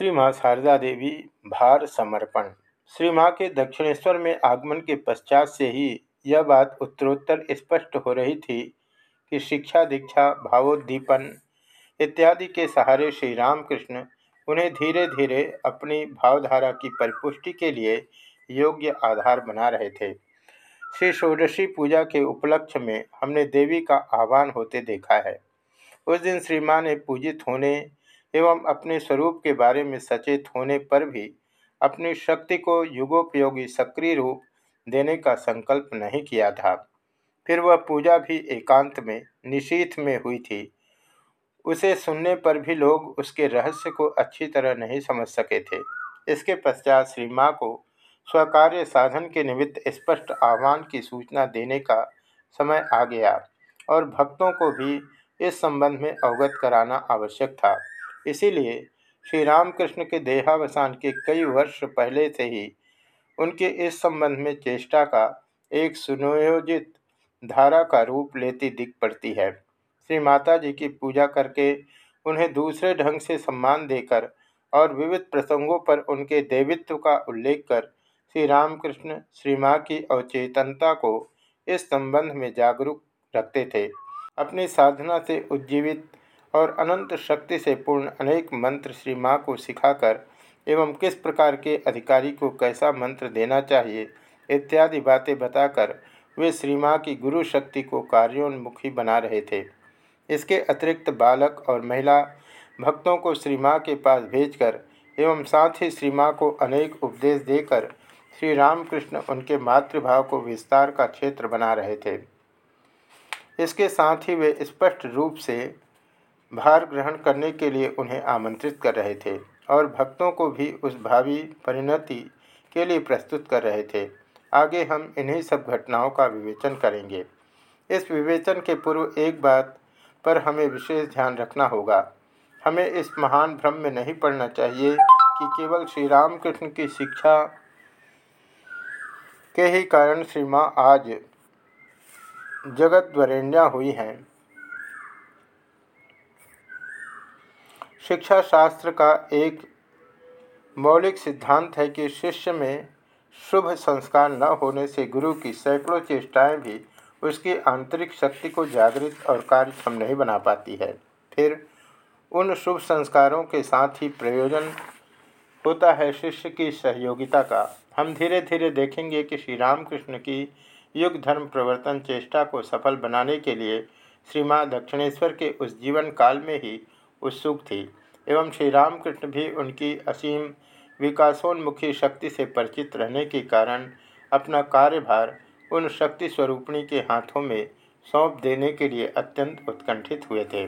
श्री माँ शारदा देवी भार समर्पण। श्री माँ के दक्षिणेश्वर में आगमन के पश्चात से ही यह बात उत्तरोत्तर स्पष्ट हो रही थी कि शिक्षा, दीक्षा, भावोद्दीपन इत्यादि के सहारे श्री रामकृष्ण उन्हें धीरे धीरे अपनी भावधारा की परिपुष्टि के लिए योग्य आधार बना रहे थे। श्री षोडशी पूजा के उपलक्ष्य में हमने देवी का आह्वान होते देखा है। उस दिन श्री माँ ने पूजित होने एवं अपने स्वरूप के बारे में सचेत होने पर भी अपनी शक्ति को युगोपयोगी सक्रिय रूप देने का संकल्प नहीं किया था। फिर वह पूजा भी एकांत में निशीथ में हुई थी। उसे सुनने पर भी लोग उसके रहस्य को अच्छी तरह नहीं समझ सके थे। इसके पश्चात श्री माँ को स्वकार्य साधन के निमित्त स्पष्ट आह्वान की सूचना देने का समय आ गया और भक्तों को भी इस संबंध में अवगत कराना आवश्यक था। इसीलिए श्री रामकृष्ण के देहावसान के कई वर्ष पहले से ही उनके इस संबंध में चेष्टा का एक सुनियोजित धारा का रूप लेती दिख पड़ती है। श्री माता जी की पूजा करके उन्हें दूसरे ढंग से सम्मान देकर और विविध प्रसंगों पर उनके देवित्व का उल्लेख कर श्री रामकृष्ण श्री माँ की अवचेतनता को इस संबंध में जागरूक रखते थे। अपनी साधना से उज्जीवित और अनंत शक्ति से पूर्ण अनेक मंत्र श्री माँ को सिखाकर एवं किस प्रकार के अधिकारी को कैसा मंत्र देना चाहिए, इत्यादि बातें बताकर वे श्री माँ की गुरु शक्ति को कार्योन्मुखी बना रहे थे। इसके अतिरिक्त बालक और महिला भक्तों को श्री माँ के पास भेजकर एवं साथ ही श्री माँ को अनेक उपदेश देकर श्री रामकृष्ण उनके मातृभाव को विस्तार का क्षेत्र बना रहे थे। इसके साथ ही वे स्पष्ट रूप से भार ग्रहण करने के लिए उन्हें आमंत्रित कर रहे थे और भक्तों को भी उस भावी परिणति के लिए प्रस्तुत कर रहे थे। आगे हम इन्हीं सब घटनाओं का विवेचन करेंगे। इस विवेचन के पूर्व एक बात पर हमें विशेष ध्यान रखना होगा। हमें इस महान भ्रम में नहीं पड़ना चाहिए कि केवल श्री रामकृष्ण की शिक्षा के ही कारण श्री माँ आज जगत वरेण्या हुई हैं। शिक्षा शास्त्र का एक मौलिक सिद्धांत है कि शिष्य में शुभ संस्कार न होने से गुरु की सैकड़ों चेष्टाएँ भी उसकी आंतरिक शक्ति को जागृत और कार्यक्षम नहीं बना पाती है। फिर उन शुभ संस्कारों के साथ ही प्रयोजन होता है शिष्य की सहयोगिता का। हम धीरे धीरे देखेंगे कि श्री रामकृष्ण की युग धर्म प्रवर्तन चेष्टा को सफल बनाने के लिए श्री माँ दक्षिणेश्वर के उस जीवन काल में ही उत्सुक थी। एवं श्री रामकृष्ण भी उनकी असीम विकासोन्मुखी शक्ति से परिचित रहने के कारण अपना कार्यभार उन शक्ति स्वरूपणी के हाथों में सौंप देने के लिए अत्यंत उत्कंठित हुए थे।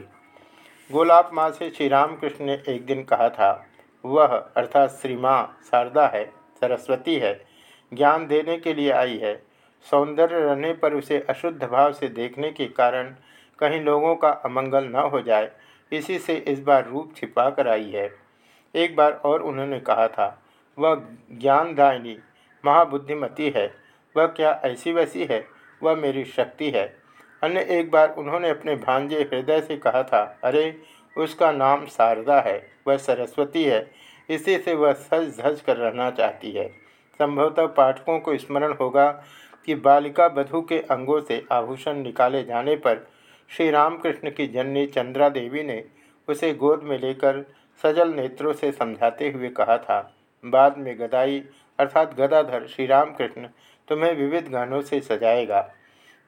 गोलाब माँ से श्री रामकृष्ण ने एक दिन कहा था, वह अर्थात श्री माँ शारदा है, सरस्वती है, ज्ञान देने के लिए आई है। सौंदर्य रहने पर उसे अशुद्ध भाव से देखने के कारण कहीं लोगों का अमंगल न हो जाए इसी से इस बार रूप छिपा कर आई है। एक बार और उन्होंने कहा था, वह ज्ञानदायिनी महाबुद्धिमती है। वह क्या ऐसी वैसी है? वह मेरी शक्ति है। अन्य एक बार उन्होंने अपने भांजे हृदय से कहा था, अरे, उसका नाम शारदा है। वह सरस्वती है। इसी से वह सज धज कर रहना चाहती है। संभवतः पाठकों को स्मरण होगा कि बालिका बधु के अंगों से आभूषण निकाले जाने पर श्री रामकृष्ण की जननी चंद्रा देवी ने उसे गोद में लेकर सजल नेत्रों से समझाते हुए कहा था, बाद में गदाई अर्थात गदाधर श्री रामकृष्ण तुम्हें विविध गानों से सजाएगा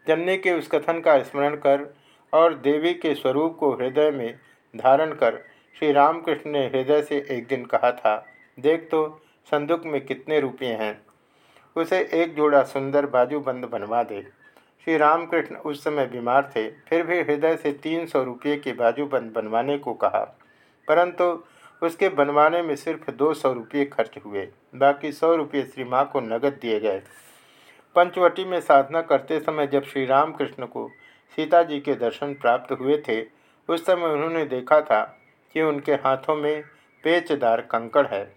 जननी के उस कथन का स्मरण कर और देवी के स्वरूप को हृदय में धारण कर श्री रामकृष्ण ने हृदय से एक दिन कहा था, देख तो संदूक में कितने रुपये हैं। उसे एक जोड़ा सुंदर बाजूबंद बनवा दे। श्री रामकृष्ण उस समय बीमार थे, फिर भी हृदय से तीन सौ रुपये के बाजूबंद बनवाने को कहा। परंतु उसके बनवाने में सिर्फ़ दो सौ रुपये खर्च हुए, बाकी सौ रुपये श्री माँ को नगद दिए गए। पंचवटी में साधना करते समय जब श्री रामकृष्ण को सीता जी के दर्शन प्राप्त हुए थे, उस समय उन्होंने देखा था कि उनके हाथों में पेचदार कंकड़ है।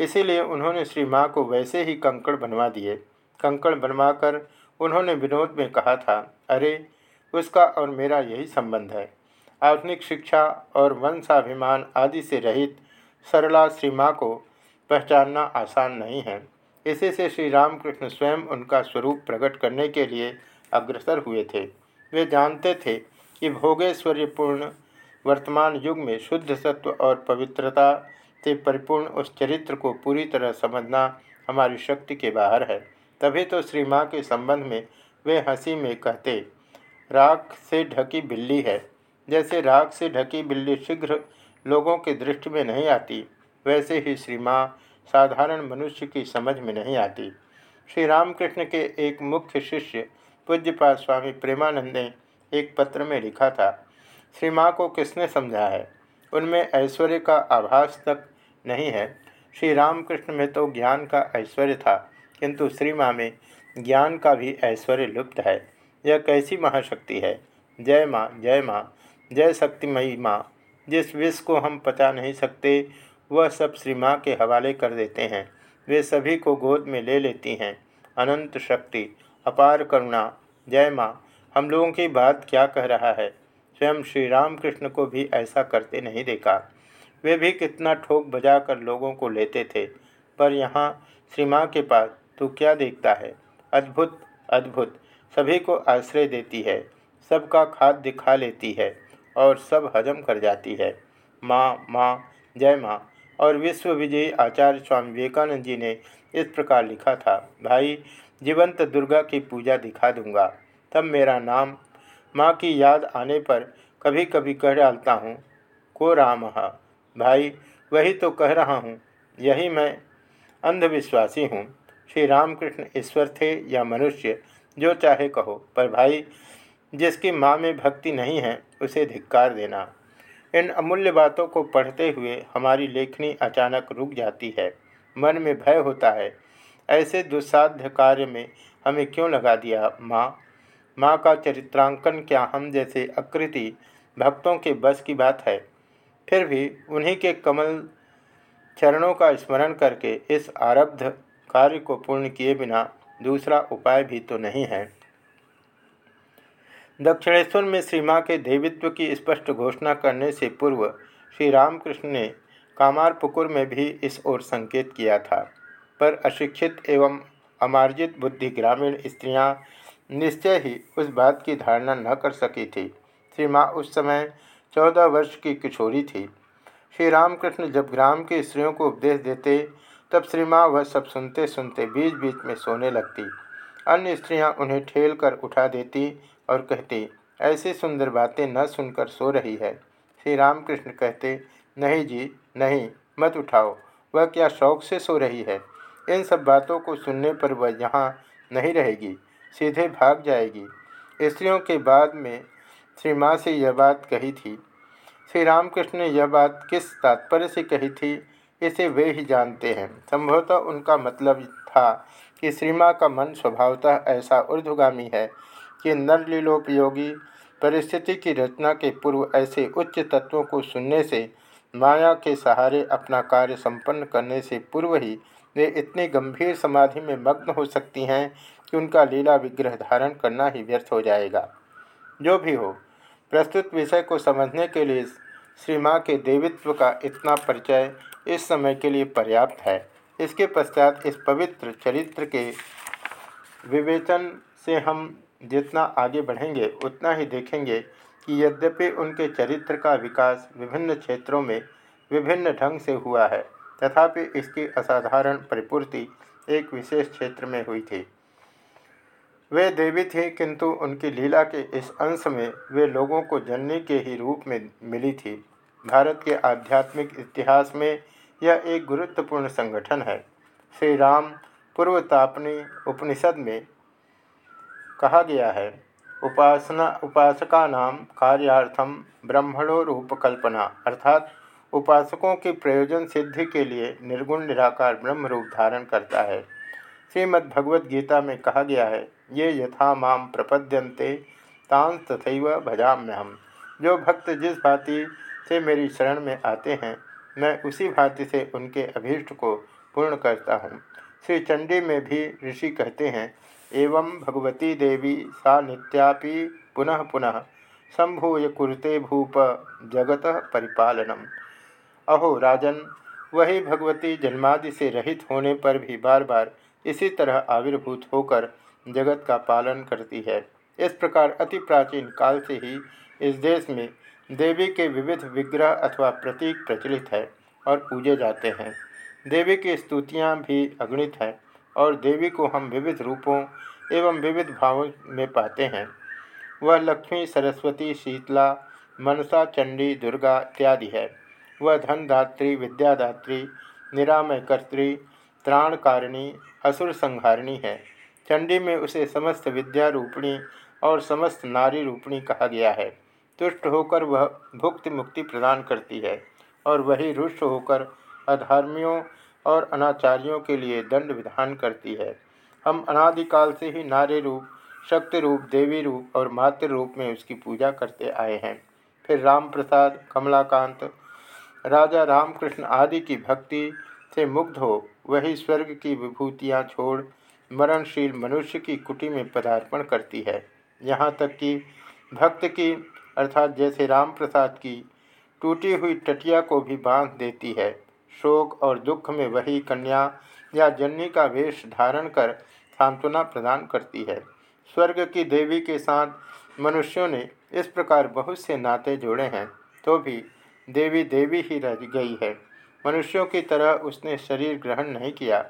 इसीलिए उन्होंने श्री माँ को वैसे ही कंकड़ बनवा दिए। कंकड़ बनवाकर उन्होंने विनोद में कहा था, अरे, उसका और मेरा यही संबंध है। आधुनिक शिक्षा और वंशाभिमान आदि से रहित सरला श्री को पहचानना आसान नहीं है। इसी से श्री रामकृष्ण स्वयं उनका स्वरूप प्रकट करने के लिए अग्रसर हुए थे। वे जानते थे कि भोगेश्वर्यपूर्ण वर्तमान युग में शुद्ध सत्व और पवित्रता से परिपूर्ण उस चरित्र को पूरी तरह समझना हमारी शक्ति के बाहर है। तभी तो श्री माँ के संबंध में वे हँसी में कहते, राख से ढकी बिल्ली है। जैसे राख से ढकी बिल्ली शीघ्र लोगों की दृष्टि में नहीं आती, वैसे ही श्री माँ साधारण मनुष्य की समझ में नहीं आती। श्री रामकृष्ण के एक मुख्य शिष्य पूज्यपाद स्वामी प्रेमानंद ने एक पत्र में लिखा था श्री माँ को किसने समझा है? उनमें ऐश्वर्य का आभास तक नहीं है। श्री रामकृष्ण में तो ज्ञान का ऐश्वर्य था। किंतु श्री माँ में ज्ञान का भी ऐश्वर्य लुप्त है। यह कैसी महाशक्ति है? जय माँ जय माँ, जय शक्तिमयी माँ। जिस विष को हम पचा नहीं सकते, वह सब श्री माँ के हवाले कर देते हैं। वे सभी को गोद में ले लेती हैं। अनंत शक्ति, अपार करुणा। जय माँ, हम लोगों की बात क्या कह रहा है? स्वयं श्री रामकृष्ण को भी ऐसा करते नहीं देखा। वे भी कितना ठोक बजा कर लोगों को लेते थे। पर यहाँ श्री माँ के पास तो क्या देखता है? अद्भुत अद्भुत। सभी को आश्रय देती है। सबका खाद्य खा लेती है और सब हजम कर जाती है। माँ माँ, जय माँ। और विश्व विजयी आचार्य स्वामी विवेकानंद जी ने इस प्रकार लिखा था, भाई, जीवंत दुर्गा की पूजा दिखा दूँगा। तब मेरा नाम माँ की याद आने पर कभी कभी कह डालता हूँ, को राम भाई, वही तो कह रहा हूँ। यही मैं अंधविश्वासी हूँ। श्री रामकृष्ण ईश्वर थे या मनुष्य, जो चाहे कहो, पर भाई, जिसकी माँ में भक्ति नहीं है, उसे धिक्कार देना। इन अमूल्य बातों को पढ़ते हुए हमारी लेखनी अचानक रुक जाती है। मन में भय होता है, ऐसे दुस्साध्य कार्य में हमें क्यों लगा दिया माँ? माँ का चरित्रांकन क्या हम जैसे आकृति भक्तों के बस की बात है? फिर भी उन्हीं के कमल चरणों का स्मरण करके इस आरब्ध कार्य को पूर्ण किए बिना दूसरा उपाय भी तो नहीं है। दक्षिणेश्वर में श्री माँ के देवित्व की स्पष्ट घोषणा करने से पूर्व श्री रामकृष्ण ने कामारपुकुर में भी इस ओर संकेत किया था। पर अशिक्षित एवं अमार्जित बुद्धि ग्रामीण स्त्रियाँ निश्चय ही उस बात की धारणा न कर सकी थी। श्री माँ उस समय चौदह वर्ष की किशोरी थी। श्री रामकृष्ण जब ग्राम के स्त्रियों को उपदेश देते तब श्री माँ वह सब सुनते सुनते बीच बीच में सोने लगती। अन्य स्त्रियाँ उन्हें ठेल कर उठा देती और कहती, ऐसी सुंदर बातें न सुनकर सो रही है श्री रामकृष्ण कहते, नहीं जी, नहीं, मत उठाओ। वह क्या शौक से सो रही है? इन सब बातों को सुनने पर वह यहाँ नहीं रहेगी, सीधे भाग जाएगी स्त्रियों के बाद में श्री माँ से यह बात कही थी। श्री रामकृष्ण ने यह बात किस तात्पर्य से कही थी इसे वे ही जानते हैं। संभवतः उनका मतलब था कि श्री माँ का मन स्वभावतः ऐसा ऊर्ध्वगामी है कि नरलीलोपयोगी परिस्थिति की रचना के पूर्व ऐसे उच्च तत्वों को सुनने से, माया के सहारे अपना कार्य संपन्न करने से पूर्व ही वे इतनी गंभीर समाधि में मग्न हो सकती हैं कि उनका लीला विग्रह धारण करना ही व्यर्थ हो जाएगा। जो भी हो, प्रस्तुत विषय को समझने के लिए श्री माँ के देवित्व का इतना परिचय इस समय के लिए पर्याप्त है। इसके पश्चात इस पवित्र चरित्र के विवेचन से हम जितना आगे बढ़ेंगे, उतना ही देखेंगे कि यद्यपि उनके चरित्र का विकास विभिन्न क्षेत्रों में विभिन्न ढंग से हुआ है, तथापि इसकी असाधारण परिपूर्ति एक विशेष क्षेत्र में हुई थी। वे देवी थे, किंतु उनकी लीला के इस अंश में वे लोगों को जननी के ही रूप में मिली थी। भारत के आध्यात्मिक इतिहास में यह एक गुरुत्वपूर्ण संगठन है। श्री राम पूर्वतापनी उपनिषद में कहा गया है, उपासना उपासका नाम कार्यार्थम ब्रह्मणो रूपकल्पना अर्थात उपासकों की प्रयोजन सिद्धि के लिए निर्गुण, निराकार ब्रह्म रूप धारण करता है। श्रीमद्भगवद गीता में कहा गया है, ये यथा माम प्रपद्यन्ते तांस तथैव भजाम्यहम जो भक्त जिस भांति से मेरी शरण में आते हैं मैं उसी भांति से उनके अभीष्ट को पूर्ण करता हूँ। श्री चंडी में भी ऋषि कहते हैं, एवं भगवती देवी सा नित्यापि पुनः पुनः संभूय कुरते भूप जगत परिपालनम। अहो राजन, वही भगवती जन्मादि से रहित होने पर भी बार बार इसी तरह आविर्भूत होकर जगत का पालन करती है। इस प्रकार अति प्राचीन काल से ही इस देश में देवी के विविध विग्रह अथवा प्रतीक प्रचलित है और पूजे जाते हैं। देवी की स्तुतियाँ भी अगणित हैं और देवी को हम विविध रूपों एवं विविध भावों में पाते हैं। वह लक्ष्मी, सरस्वती, शीतला, मनसा, चंडी, दुर्गा इत्यादि है। वह धनदात्री, विद्यादात्री, निरामय त्राणकारिणी, असुर संहारिणी है। चंडी में उसे समस्त विद्या रूपिणी और समस्त नारी रूपिणी कहा गया है। तुष्ट होकर वह भुक्ति मुक्ति प्रदान करती है और वही रुष्ट होकर अधर्मियों और अनाचारियों के लिए दंड विधान करती है। हम अनादिकाल से ही नारी रूप, शक्ति रूप, देवी रूप और मातृ रूप में उसकी पूजा करते आए हैं। फिर राम प्रसाद कमलाकांत, राजा रामकृष्ण आदि की भक्ति से मुग्ध हो, वही स्वर्ग की विभूतियाँ छोड़ मरणशील मनुष्य की कुटी में पदार्पण करती है। यहाँ तक कि भक्त की अर्थात जैसे राम प्रसाद की टूटी हुई टटिया को भी बाँध देती है। शोक और दुख में वही कन्या या जन्नी का वेश धारण कर सांत्वना प्रदान करती है। स्वर्ग की देवी के साथ मनुष्यों ने इस प्रकार बहुत से नाते जोड़े हैं तो भी देवी देवी ही रह गई है। मनुष्यों की तरह उसने शरीर ग्रहण नहीं किया।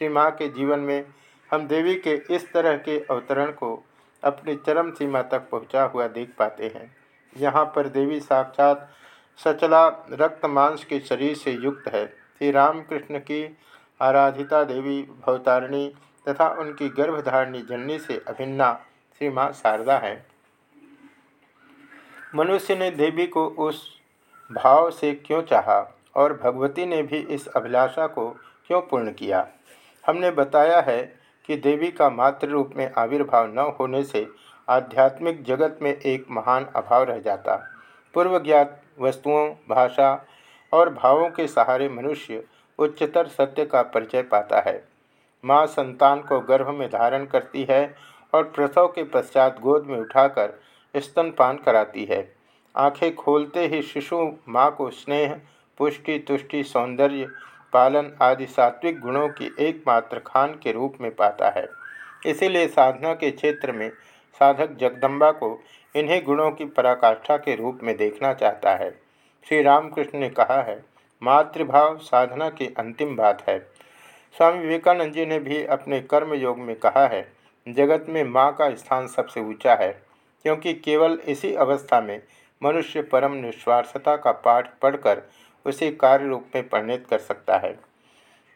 श्री माँ के जीवन में हम देवी के इस तरह के अवतरण को अपनी चरम सीमा तक पहुँचा हुआ देख पाते हैं। यहाँ पर देवी साक्षात सचला रक्त मांस के शरीर से युक्त है। श्री रामकृष्ण की आराधिता देवी भवतारिणी तथा उनकी गर्भधारिणी जननी से अभिन्ना श्री माँ शारदा है। मनुष्य ने देवी को उस भाव से क्यों चाहा और भगवती ने भी इस अभिलाषा को क्यों पूर्ण किया? हमने बताया है कि देवी का मातृ रूप में आविर्भाव न होने से आध्यात्मिक जगत में एक महान अभाव रह जाता। पूर्व ज्ञात वस्तुओं, भाषा और भावों के सहारे मनुष्य उच्चतर सत्य का परिचय पाता है। माँ संतान को गर्भ में धारण करती है और प्रसव के पश्चात गोद में उठाकर स्तनपान कराती है। आँखें खोलते ही शिशु, माँ को स्नेह, पुष्टि, तुष्टि, सौंदर्य, पालन आदि सात्विक गुणों की एकमात्र खान के रूप में पाता है। इसीलिए साधना के क्षेत्र में साधक जगदम्बा को इन्हीं गुणों की पराकाष्ठा के रूप में देखना चाहता है। श्री रामकृष्ण ने कहा है, मातृभाव साधना की अंतिम बात है। स्वामी विवेकानंद जी ने भी अपने कर्म योग में कहा है, जगत में माँ का स्थान सबसे ऊँचा है, क्योंकि केवल इसी अवस्था में मनुष्य परम निस्वार्थता का पाठ पढ़कर उसे कार्य रूप में परिणित कर सकता है।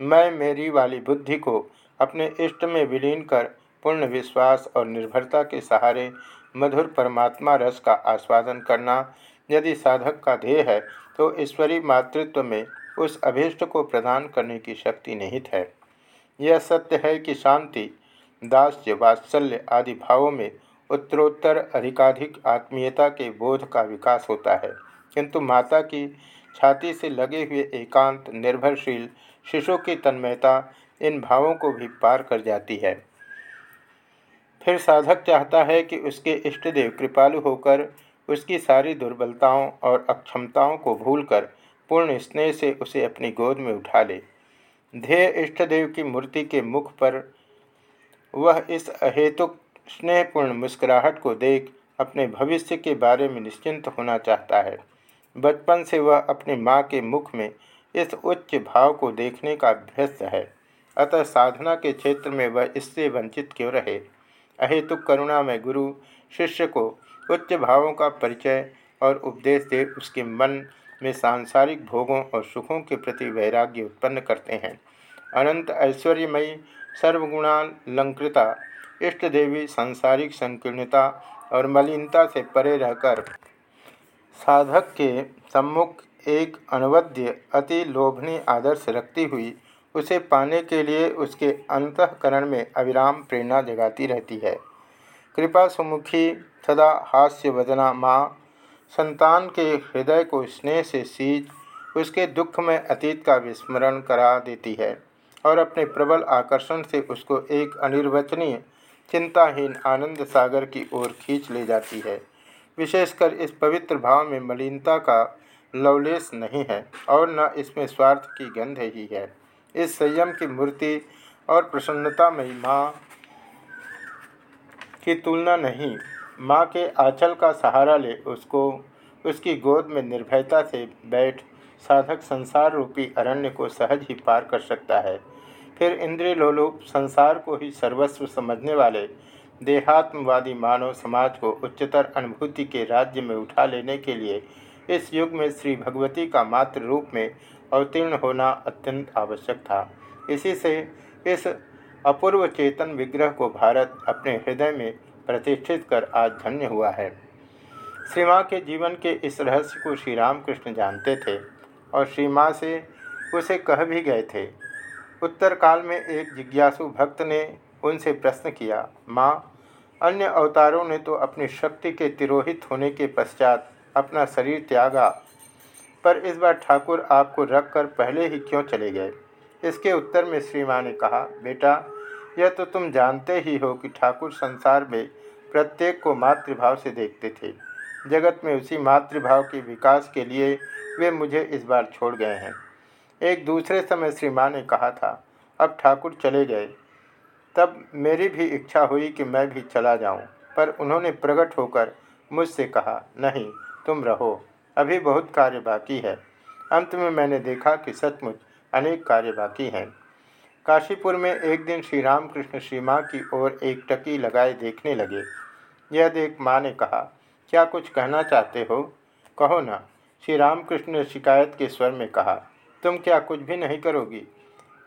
मैं मेरी वाली बुद्धि को अपने इष्ट में विलीन कर पूर्ण विश्वास और निर्भरता के सहारे मधुर परमात्मा रस का आस्वादन करना यदि साधक का ध्येय है तो ईश्वरीय मातृत्व में उस अभीष्ट को प्रदान करने की शक्ति निहित है। यह सत्य है कि शांति, दास्य, वात्सल्य आदि भावों में उत्तरोत्तर अधिकाधिक आत्मीयता के बोध का विकास होता है। किंतु माता की छाती से लगे हुए एकांत, निर्भरशील, शिशु की तन्मयता इन भावों को भी पार कर जाती है। फिर साधक चाहता है कि उसके इष्टदेव कृपालु होकर उसकी सारी दुर्बलताओं और अक्षमताओं को भूलकर पूर्ण स्नेह से उसे अपनी गोद में उठा ले। ध्येय इष्टदेव की मूर्ति के मुख पर वह इस अहेतुक स्नेहपूर्ण मुस्कुराहट को देख अपने भविष्य के बारे में निश्चिंत होना चाहता है। बचपन से वह अपनी माँ के मुख में इस उच्च भाव को देखने का अभ्यस्त है। अतः साधना के क्षेत्र में वह इससे वंचित क्यों रहे? अहेतुक करुणा में गुरु, शिष्य को उच्च भावों का परिचय और उपदेश दे उसके मन में सांसारिक भोगों और सुखों के प्रति वैराग्य उत्पन्न करते हैं। अनंत ऐश्वर्यमयी, सर्वगुणालंकृता, इष्ट देवी सांसारिक संकीर्णता और मलिनता से परे रहकर साधक के सम्मुख एक अनवद्य अति लोभनीय आदर्श रखती हुई उसे पाने के लिए उसके अंतकरण में अविराम प्रेरणा जगाती रहती है। कृपा सुमुखी सदा हास्य वदना माँ, संतान के हृदय को स्नेह से सींच उसके दुख में अतीत का विस्मरण करा देती है और अपने प्रबल आकर्षण से उसको एक अनिर्वचनीय, चिंताहीन आनंद सागर की ओर खींच ले जाती है। विशेषकर इस पवित्र भाव में मलिनता का लवलेस नहीं है और न इसमें स्वार्थ की गंध ही है। इस संयम की मूर्ति और प्रसन्नता में माँ की तुलना नहीं। माँ के आंचल का सहारा ले उसको, उसकी गोद में निर्भयता से बैठ साधक संसार रूपी अरण्य को सहज ही पार कर सकता है। फिर इंद्रिय लोलुप संसार को ही सर्वस्व समझने वाले देहात्मवादी मानव समाज को उच्चतर अनुभूति के राज्य में उठा लेने के लिए इस युग में श्री भगवती का मात्र रूप में अवतीर्ण होना अत्यंत आवश्यक था। इसी से इस अपूर्व चेतन विग्रह को भारत अपने हृदय में प्रतिष्ठित कर आज धन्य हुआ है। श्री माँ के जीवन के इस रहस्य को श्री रामकृष्ण जानते थे और श्री माँ से उसे कह भी गए थे। उत्तर काल में एक जिज्ञासु भक्त ने उनसे प्रश्न किया, माँ, अन्य अवतारों ने तो अपनी शक्ति के तिरोहित होने के पश्चात अपना शरीर त्यागा पर इस बार ठाकुर आपको रखकर पहले ही क्यों चले गए? इसके उत्तर में श्री माँ ने कहा बेटा यह तो तुम जानते ही हो कि ठाकुर संसार में प्रत्येक को मातृभाव से देखते थे। जगत में उसी मातृभाव के विकास के लिए वे मुझे इस बार छोड़ गए हैं। एक दूसरे समय श्री माँ ने कहा था अब ठाकुर चले गए। तब मेरी भी इच्छा हुई कि मैं भी चला जाऊँ, पर उन्होंने प्रकट होकर मुझसे कहा नहीं तुम रहो। अभी बहुत कार्य बाकी है। अंत में मैंने देखा कि सचमुच अनेक कार्य बाकी हैं। काशीपुर में एक दिन श्री रामकृष्ण श्री माँ की ओर एक टकी लगाए देखने लगे। यह देख माँ ने कहा, क्या कुछ कहना चाहते हो? कहो ना श्री रामकृष्ण ने शिकायत के स्वर में कहा। तुम क्या कुछ भी नहीं करोगी?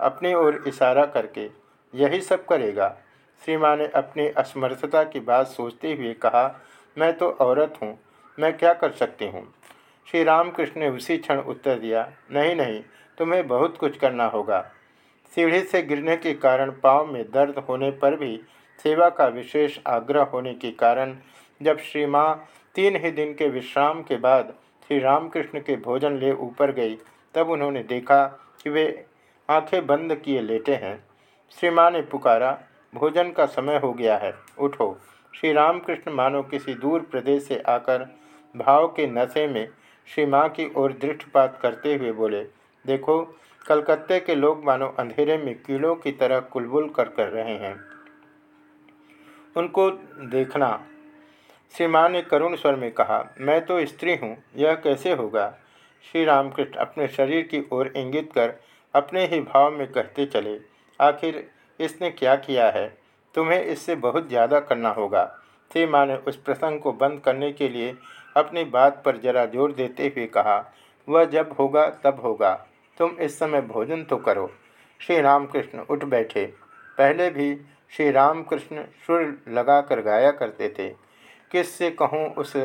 अपनी ओर इशारा करके यही सब करेगा। श्री माँ ने अपनी असमर्थता की बात सोचते हुए कहा, मैं तो औरत हूँ, मैं क्या कर सकती हूँ? श्री रामकृष्ण ने उसी क्षण उत्तर दिया, नहीं नहीं, तुम्हें बहुत कुछ करना होगा। सीढ़ी से गिरने के कारण पाँव में दर्द होने पर भी सेवा का विशेष आग्रह होने के कारण जब श्री माँ तीन ही दिन के विश्राम के बाद श्री रामकृष्ण के भोजन ले ऊपर गई, तब उन्होंने देखा कि वे आँखें बंद किए लेटे हैं। श्री माँ ने पुकारा, भोजन का समय हो गया है, उठो। श्री रामकृष्ण मानो किसी दूर प्रदेश से आकर भाव के नशे में श्री माँ की ओर दृष्टिपात करते हुए बोले, देखो, कलकत्ते के लोग मानो अंधेरे में कीड़ों की तरह कुलबुल कर कर रहे हैं। उनको देखना। श्री माँ ने करुण स्वर में कहा, मैं तो स्त्री हूँ, यह कैसे होगा? श्री रामकृष्ण अपने शरीर की ओर इंगित कर अपने ही भाव में कहते चले, आखिर इसने क्या किया है? तुम्हें इससे बहुत ज़्यादा करना होगा। श्री माँ ने उस प्रसंग को बंद करने के लिए अपनी बात पर जरा ज़ोर देते हुए कहा, वह जब होगा, तब होगा। तुम इस समय भोजन तो करो। श्री रामकृष्ण उठ बैठे। पहले भी श्री रामकृष्ण सुर लगाकर गाया करते थे। किससे कहूँ उस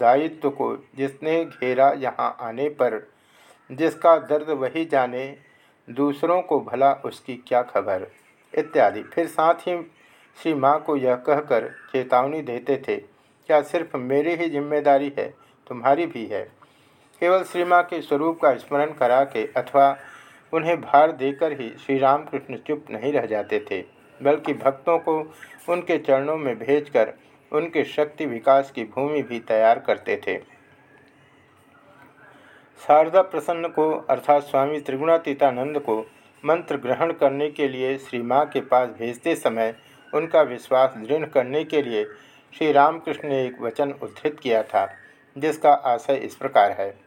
दायित्व को जिसने घेरा यहाँ आने पर, जिसका दर्द वही जाने दूसरों को भला उसकी क्या खबर, इत्यादि। फिर साथ ही श्री माँ को यह कहकर चेतावनी देते थे। क्या सिर्फ़ मेरी ही ज़िम्मेदारी है, तुम्हारी भी है। केवल श्री माँ के स्वरूप का स्मरण करा के अथवा उन्हें भार देकर ही श्री रामकृष्ण चुप नहीं रह जाते थे, बल्कि भक्तों को उनके चरणों में भेजकर उनके शक्ति विकास की भूमि भी तैयार करते थे। शारदा प्रसन्न को अर्थात स्वामी त्रिगुणातीतानंद को मंत्र ग्रहण करने के लिए श्री माँ के पास भेजते समय उनका विश्वास दृढ़ करने के लिए श्री रामकृष्ण ने एक वचन उद्धृत किया था, जिसका आशय इस प्रकार है।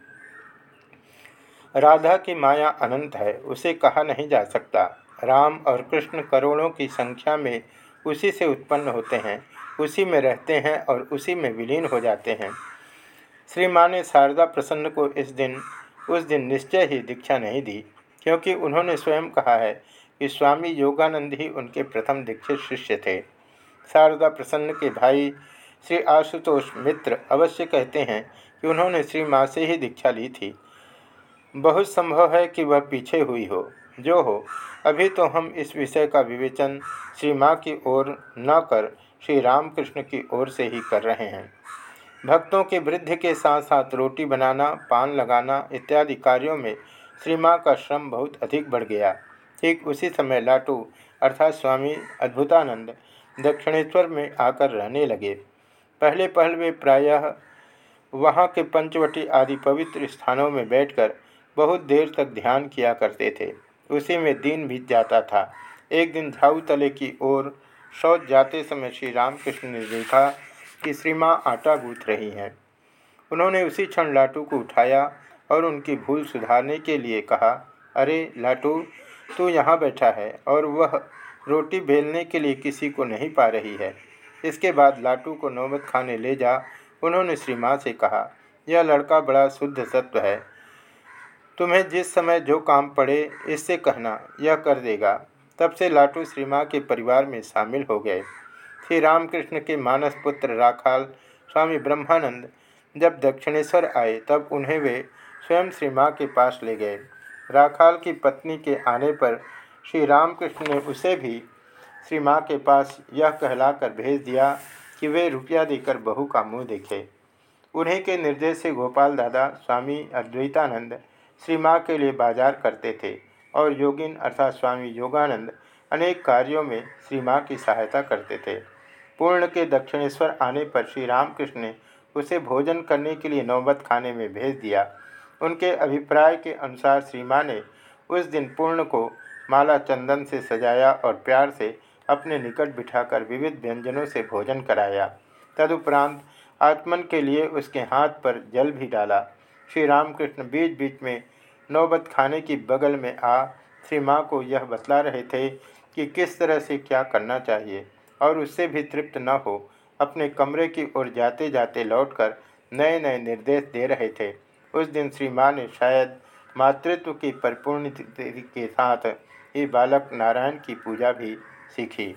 राधा की माया अनंत है, उसे कहा नहीं जा सकता। राम और कृष्ण करोड़ों की संख्या में उसी से उत्पन्न होते हैं, उसी में रहते हैं और उसी में विलीन हो जाते हैं। श्री माँ ने शारदा प्रसन्न को इस दिन, उस दिन निश्चय ही दीक्षा नहीं दी, क्योंकि उन्होंने स्वयं कहा है कि स्वामी योगानंद ही उनके प्रथम दीक्षित शिष्य थे। शारदा प्रसन्न के भाई श्री आशुतोष मित्र अवश्य कहते हैं कि उन्होंने श्री माँ से ही दीक्षा ली थी। बहुत संभव है कि वह पीछे हुई हो। जो हो, अभी तो हम इस विषय का विवेचन श्री माँ की ओर न कर, श्री रामकृष्ण की ओर से ही कर रहे हैं। भक्तों के वृद्धि के साथ साथ रोटी बनाना, पान लगाना इत्यादि कार्यों में श्री माँ का श्रम बहुत अधिक बढ़ गया। ठीक उसी समय लाटू अर्थात स्वामी अद्भुतानंद दक्षिणेश्वर में आकर रहने लगे। पहले पहल वे प्रायः वहाँ के पंचवटी आदि पवित्र स्थानों में बैठकर बहुत देर तक ध्यान किया करते थे। उसी में दिन बीत जाता था। एक दिन झाऊ तले की ओर शौच जाते समय श्री रामकृष्ण ने देखा कि श्री माँ आटा गूँथ रही हैं। उन्होंने उसी क्षण लाटू को उठाया और उनकी भूल सुधारने के लिए कहा, अरे लाटू, तू यहाँ बैठा है और वह रोटी बेलने के लिए किसी को नहीं पा रही है। इसके बाद लाटू को नौबत खाने ले जा, उन्होंने श्री माँ से कहा, यह लड़का बड़ा शुद्ध सत्व है। तुम्हें जिस समय जो काम पड़े, इससे कहना, यह कर देगा। तब से लाटू श्री माँ के परिवार में शामिल हो गए। श्री रामकृष्ण के मानस पुत्र राखाल, स्वामी ब्रह्मानंद जब दक्षिणेश्वर आए, तब उन्हें वे स्वयं श्री माँ के पास ले गए। राखाल की पत्नी के आने पर श्री रामकृष्ण ने उसे भी श्री माँ के पास यह कहलाकर भेज दिया कि वे रुपया देकर बहू का मुँह देखे। उन्हीं के निर्देश से गोपाल दादा, स्वामी अद्वैतानंद श्री माँ के लिए बाज़ार करते थे और योगिन अर्थात स्वामी योगानंद अनेक कार्यों में श्री माँ की सहायता करते थे। पूर्ण के दक्षिणेश्वर आने पर श्री रामकृष्ण ने उसे भोजन करने के लिए नौबत खाने में भेज दिया। उनके अभिप्राय के अनुसार श्री माँ ने उस दिन पूर्ण को माला चंदन से सजाया और प्यार से अपने निकट बिठाकर विविध व्यंजनों से भोजन कराया। तदुपरांत आत्मन के लिए उसके हाथ पर जल भी डाला। श्री रामकृष्ण बीच बीच में नौबत खाने की बगल में आ। श्री माँ को यह बतला रहे थे कि किस तरह से क्या करना चाहिए और उससे भी तृप्त न हो, अपने कमरे की ओर जाते जाते लौटकर नए नए निर्देश दे रहे थे। उस दिन श्री माँ ने शायद मातृत्व की परिपूर्ण के साथ ही बालक नारायण की पूजा भी सीखी।